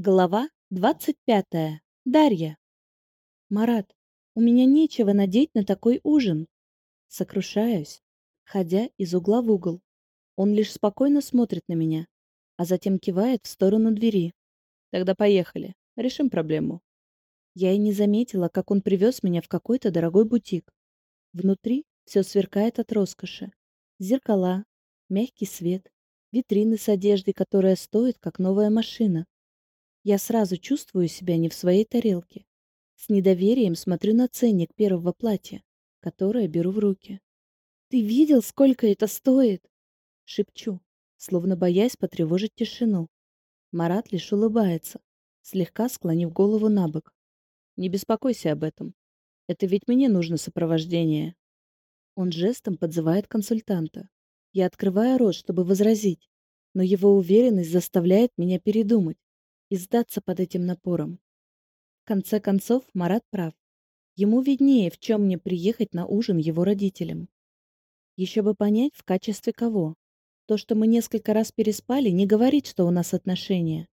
Глава двадцать пятая. Дарья. Марат, у меня нечего надеть на такой ужин. Сокрушаюсь, ходя из угла в угол. Он лишь спокойно смотрит на меня, а затем кивает в сторону двери. Тогда поехали, решим проблему. Я и не заметила, как он привез меня в какой-то дорогой бутик. Внутри все сверкает от роскоши. Зеркала, мягкий свет, витрины с одеждой, которая стоит, как новая машина. Я сразу чувствую себя не в своей тарелке. С недоверием смотрю на ценник первого платья, которое беру в руки. «Ты видел, сколько это стоит?» Шепчу, словно боясь потревожить тишину. Марат лишь улыбается, слегка склонив голову на бок. «Не беспокойся об этом. Это ведь мне нужно сопровождение». Он жестом подзывает консультанта. Я открываю рот, чтобы возразить, но его уверенность заставляет меня передумать и сдаться под этим напором. В конце концов, Марат прав. Ему виднее, в чем мне приехать на ужин его родителям. Еще бы понять, в качестве кого. То, что мы несколько раз переспали, не говорит, что у нас отношения.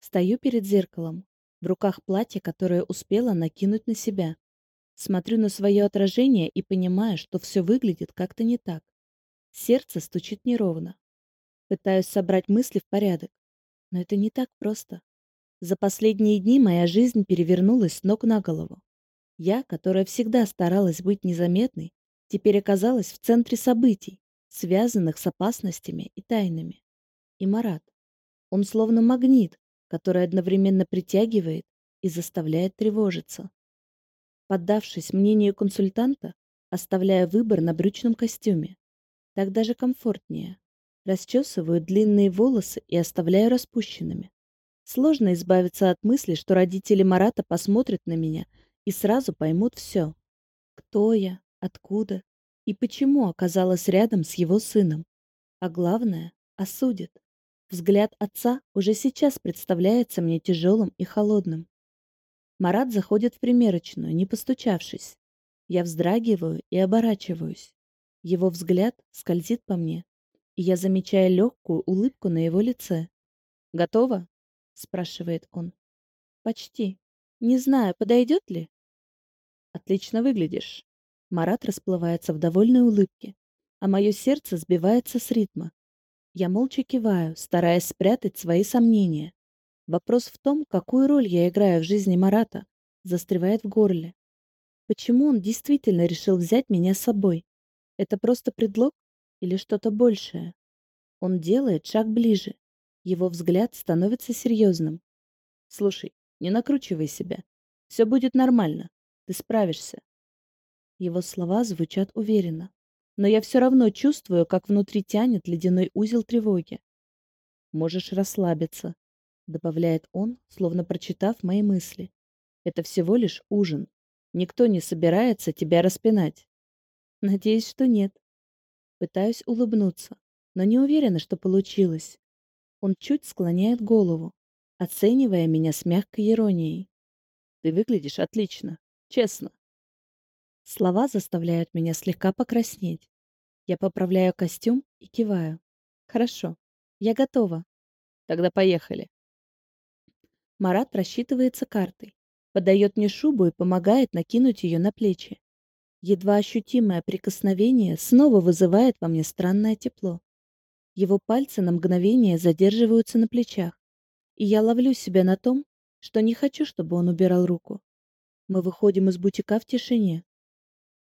Стою перед зеркалом, в руках платье, которое успела накинуть на себя. Смотрю на свое отражение и понимаю, что все выглядит как-то не так. Сердце стучит неровно. Пытаюсь собрать мысли в порядок. Но это не так просто. За последние дни моя жизнь перевернулась с ног на голову. Я, которая всегда старалась быть незаметной, теперь оказалась в центре событий, связанных с опасностями и тайнами. И Марат. Он словно магнит, который одновременно притягивает и заставляет тревожиться. Поддавшись мнению консультанта, оставляя выбор на брючном костюме. Так даже комфортнее. Расчесываю длинные волосы и оставляю распущенными. Сложно избавиться от мысли, что родители Марата посмотрят на меня и сразу поймут все. Кто я, откуда и почему оказалась рядом с его сыном. А главное, осудят. Взгляд отца уже сейчас представляется мне тяжелым и холодным. Марат заходит в примерочную, не постучавшись. Я вздрагиваю и оборачиваюсь. Его взгляд скользит по мне, я замечаю легкую улыбку на его лице. «Готово?» — спрашивает он. «Почти. Не знаю, подойдет ли?» «Отлично выглядишь». Марат расплывается в довольной улыбке, а мое сердце сбивается с ритма. Я молча киваю, стараясь спрятать свои сомнения. Вопрос в том, какую роль я играю в жизни Марата, застревает в горле. Почему он действительно решил взять меня с собой? Это просто предлог? Или что-то большее. Он делает шаг ближе. Его взгляд становится серьезным. «Слушай, не накручивай себя. Все будет нормально. Ты справишься». Его слова звучат уверенно. Но я все равно чувствую, как внутри тянет ледяной узел тревоги. «Можешь расслабиться», — добавляет он, словно прочитав мои мысли. «Это всего лишь ужин. Никто не собирается тебя распинать». «Надеюсь, что нет», Пытаюсь улыбнуться, но не уверена, что получилось. Он чуть склоняет голову, оценивая меня с мягкой иронией. Ты выглядишь отлично, честно. Слова заставляют меня слегка покраснеть. Я поправляю костюм и киваю. Хорошо, я готова. Тогда поехали. Марат рассчитывается картой, подает мне шубу и помогает накинуть ее на плечи. Едва ощутимое прикосновение снова вызывает во мне странное тепло. Его пальцы на мгновение задерживаются на плечах, и я ловлю себя на том, что не хочу, чтобы он убирал руку. Мы выходим из бутика в тишине.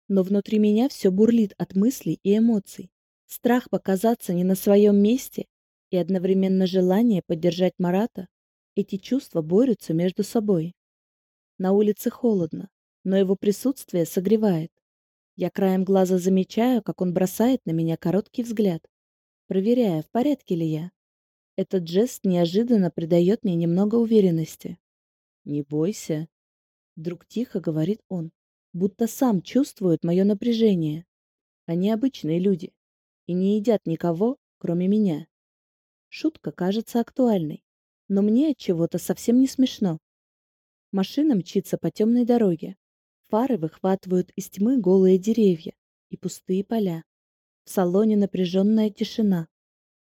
Но внутри меня все бурлит от мыслей и эмоций. Страх показаться не на своем месте и одновременно желание поддержать Марата. Эти чувства борются между собой. На улице холодно, но его присутствие согревает. Я краем глаза замечаю, как он бросает на меня короткий взгляд, проверяя, в порядке ли я. Этот жест неожиданно придает мне немного уверенности. «Не бойся», — вдруг тихо говорит он, будто сам чувствует мое напряжение. Они обычные люди и не едят никого, кроме меня. Шутка кажется актуальной, но мне от чего-то совсем не смешно. Машина мчится по темной дороге. Фары выхватывают из тьмы голые деревья и пустые поля. В салоне напряженная тишина.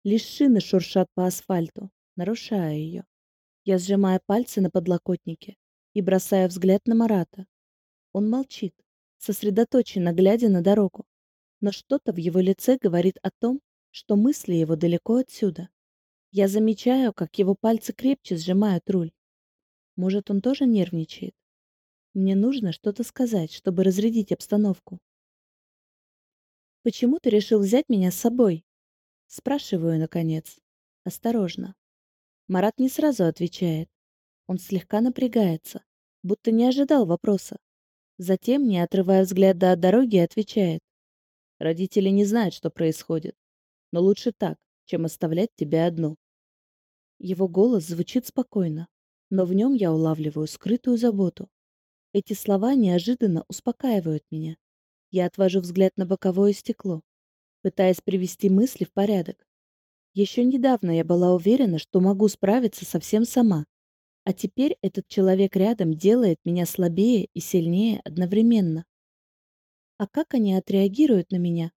Лишь шины шуршат по асфальту, нарушая ее. Я сжимаю пальцы на подлокотнике и бросаю взгляд на Марата. Он молчит, сосредоточенно глядя на дорогу. Но что-то в его лице говорит о том, что мысли его далеко отсюда. Я замечаю, как его пальцы крепче сжимают руль. Может, он тоже нервничает? Мне нужно что-то сказать, чтобы разрядить обстановку. «Почему ты решил взять меня с собой?» Спрашиваю, наконец. Осторожно. Марат не сразу отвечает. Он слегка напрягается, будто не ожидал вопроса. Затем, не отрывая взгляда от дороги, отвечает. Родители не знают, что происходит. Но лучше так, чем оставлять тебя одну. Его голос звучит спокойно, но в нем я улавливаю скрытую заботу. Эти слова неожиданно успокаивают меня. Я отвожу взгляд на боковое стекло, пытаясь привести мысли в порядок. Еще недавно я была уверена, что могу справиться совсем сама. А теперь этот человек рядом делает меня слабее и сильнее одновременно. А как они отреагируют на меня?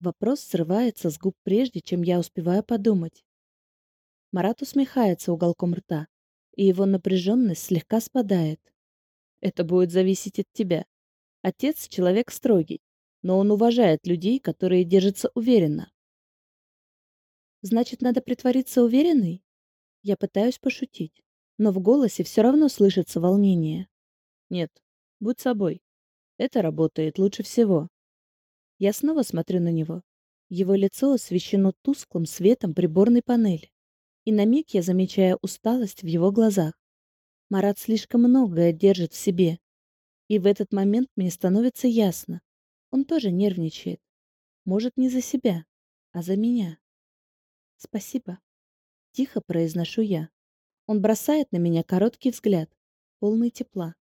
Вопрос срывается с губ прежде, чем я успеваю подумать. Марат усмехается уголком рта, и его напряженность слегка спадает. Это будет зависеть от тебя. Отец — человек строгий, но он уважает людей, которые держатся уверенно. Значит, надо притвориться уверенной? Я пытаюсь пошутить, но в голосе все равно слышится волнение. Нет, будь собой. Это работает лучше всего. Я снова смотрю на него. Его лицо освещено тусклым светом приборной панели. И на миг я замечаю усталость в его глазах. Марат слишком многое держит в себе. И в этот момент мне становится ясно. Он тоже нервничает. Может, не за себя, а за меня. Спасибо. Тихо произношу я. Он бросает на меня короткий взгляд, полный тепла.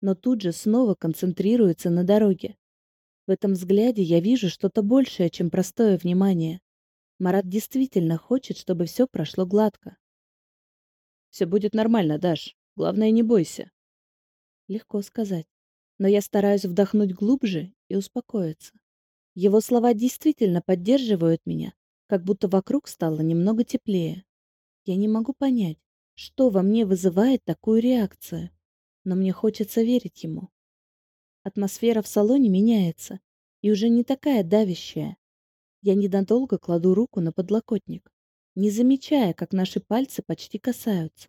Но тут же снова концентрируется на дороге. В этом взгляде я вижу что-то большее, чем простое внимание. Марат действительно хочет, чтобы все прошло гладко. «Все будет нормально, Даш. Главное, не бойся». Легко сказать. Но я стараюсь вдохнуть глубже и успокоиться. Его слова действительно поддерживают меня, как будто вокруг стало немного теплее. Я не могу понять, что во мне вызывает такую реакцию, но мне хочется верить ему. Атмосфера в салоне меняется и уже не такая давящая. Я ненадолго кладу руку на подлокотник, не замечая, как наши пальцы почти касаются.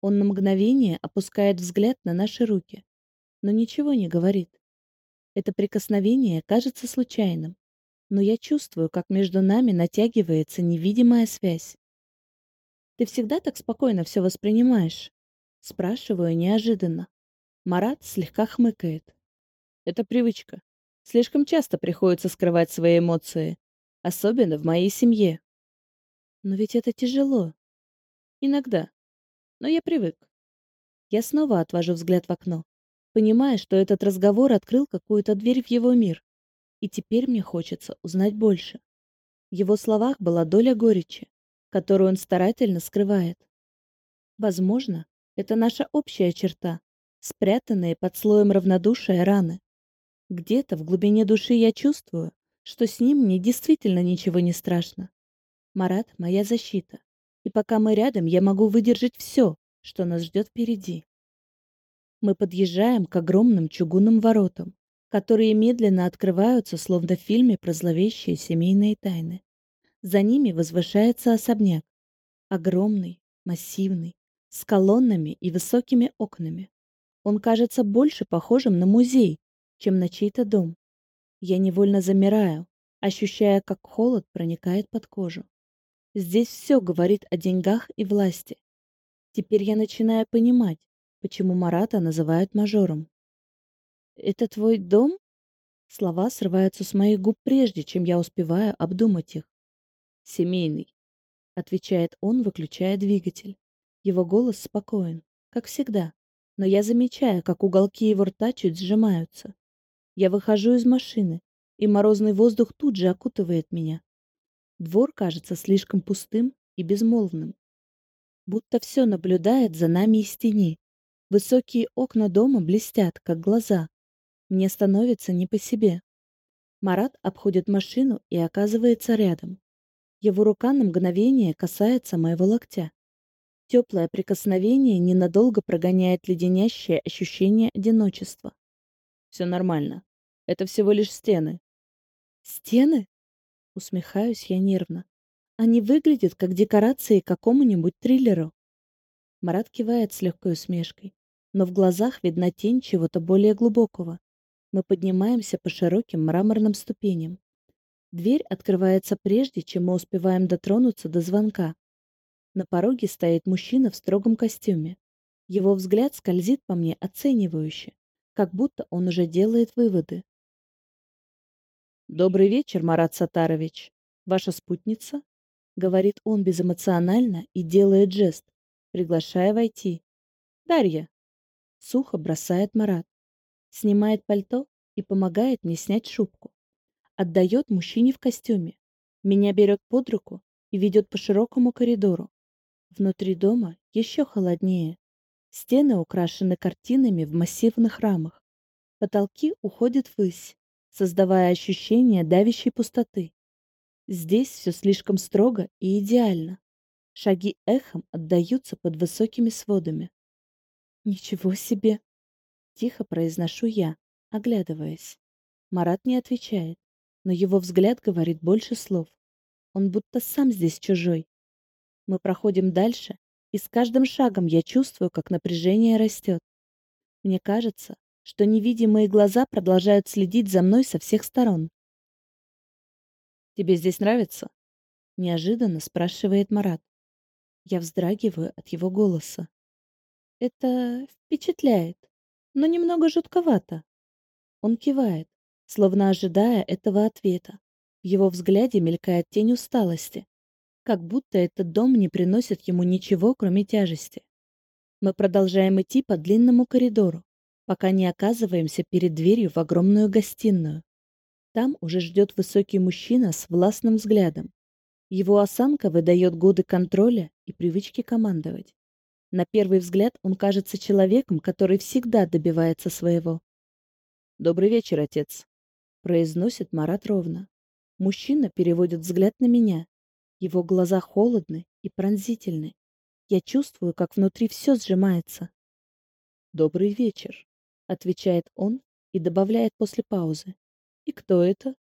Он на мгновение опускает взгляд на наши руки, но ничего не говорит. Это прикосновение кажется случайным, но я чувствую, как между нами натягивается невидимая связь. «Ты всегда так спокойно все воспринимаешь?» Спрашиваю неожиданно. Марат слегка хмыкает. «Это привычка. Слишком часто приходится скрывать свои эмоции, особенно в моей семье. Но ведь это тяжело. Иногда. Но я привык. Я снова отвожу взгляд в окно, понимая, что этот разговор открыл какую-то дверь в его мир. И теперь мне хочется узнать больше. В его словах была доля горечи, которую он старательно скрывает. Возможно, это наша общая черта, спрятанные под слоем равнодушия раны. Где-то в глубине души я чувствую, что с ним мне действительно ничего не страшно. Марат — моя защита. И пока мы рядом, я могу выдержать все, что нас ждет впереди. Мы подъезжаем к огромным чугунным воротам, которые медленно открываются, словно в фильме про зловещие семейные тайны. За ними возвышается особняк. Огромный, массивный, с колоннами и высокими окнами. Он кажется больше похожим на музей, чем на чей-то дом. Я невольно замираю, ощущая, как холод проникает под кожу. Здесь все говорит о деньгах и власти. Теперь я начинаю понимать, почему Марата называют мажором. «Это твой дом?» Слова срываются с моих губ прежде, чем я успеваю обдумать их. «Семейный», — отвечает он, выключая двигатель. Его голос спокоен, как всегда, но я замечаю, как уголки его рта чуть сжимаются. Я выхожу из машины, и морозный воздух тут же окутывает меня. Двор кажется слишком пустым и безмолвным. Будто все наблюдает за нами из тени. Высокие окна дома блестят, как глаза. Мне становится не по себе. Марат обходит машину и оказывается рядом. Его рука на мгновение касается моего локтя. Теплое прикосновение ненадолго прогоняет леденящее ощущение одиночества. Все нормально. Это всего лишь стены. Стены? Усмехаюсь я нервно. Они выглядят как декорации к какому-нибудь триллеру. Марат кивает с легкой усмешкой, но в глазах видна тень чего-то более глубокого. Мы поднимаемся по широким мраморным ступеням. Дверь открывается прежде, чем мы успеваем дотронуться до звонка. На пороге стоит мужчина в строгом костюме. Его взгляд скользит по мне оценивающе, как будто он уже делает выводы. «Добрый вечер, Марат Сатарович. Ваша спутница?» Говорит он безэмоционально и делает жест, приглашая войти. «Дарья!» Сухо бросает Марат. Снимает пальто и помогает мне снять шубку. Отдает мужчине в костюме. Меня берет под руку и ведет по широкому коридору. Внутри дома еще холоднее. Стены украшены картинами в массивных рамах. Потолки уходят ввысь, создавая ощущение давящей пустоты. Здесь все слишком строго и идеально. Шаги эхом отдаются под высокими сводами. «Ничего себе!» — тихо произношу я, оглядываясь. Марат не отвечает, но его взгляд говорит больше слов. Он будто сам здесь чужой. Мы проходим дальше, и с каждым шагом я чувствую, как напряжение растет. Мне кажется, что невидимые глаза продолжают следить за мной со всех сторон. «Тебе здесь нравится?» — неожиданно спрашивает Марат. Я вздрагиваю от его голоса. Это впечатляет, но немного жутковато. Он кивает, словно ожидая этого ответа. В его взгляде мелькает тень усталости, как будто этот дом не приносит ему ничего, кроме тяжести. Мы продолжаем идти по длинному коридору, пока не оказываемся перед дверью в огромную гостиную. Там уже ждет высокий мужчина с властным взглядом. Его осанка выдает годы контроля и привычки командовать. На первый взгляд он кажется человеком, который всегда добивается своего. «Добрый вечер, отец», — произносит Марат ровно. Мужчина переводит взгляд на меня. Его глаза холодны и пронзительны. Я чувствую, как внутри все сжимается. «Добрый вечер», — отвечает он и добавляет после паузы. «И кто это?»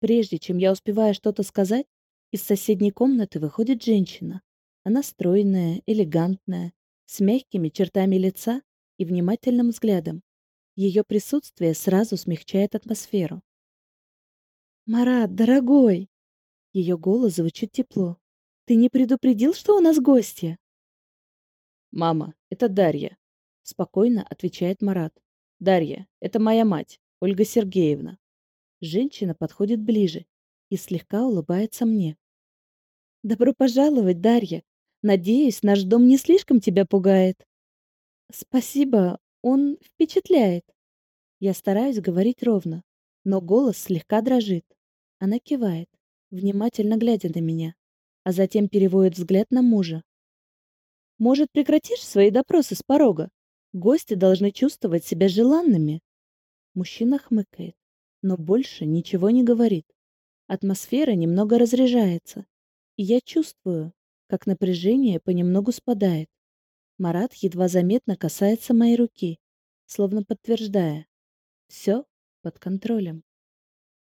Прежде чем я успеваю что-то сказать, из соседней комнаты выходит женщина. Она стройная, элегантная, с мягкими чертами лица и внимательным взглядом. Ее присутствие сразу смягчает атмосферу. «Марат, дорогой!» Ее голос звучит тепло. «Ты не предупредил, что у нас гости?» «Мама, это Дарья», — спокойно отвечает Марат. «Дарья, это моя мать, Ольга Сергеевна». Женщина подходит ближе и слегка улыбается мне. «Добро пожаловать, Дарья! Надеюсь, наш дом не слишком тебя пугает?» «Спасибо, он впечатляет». Я стараюсь говорить ровно, но голос слегка дрожит. Она кивает, внимательно глядя на меня, а затем переводит взгляд на мужа. «Может, прекратишь свои допросы с порога? Гости должны чувствовать себя желанными». Мужчина хмыкает, но больше ничего не говорит. Атмосфера немного разряжается, и я чувствую, как напряжение понемногу спадает. Марат едва заметно касается моей руки, словно подтверждая. Все под контролем.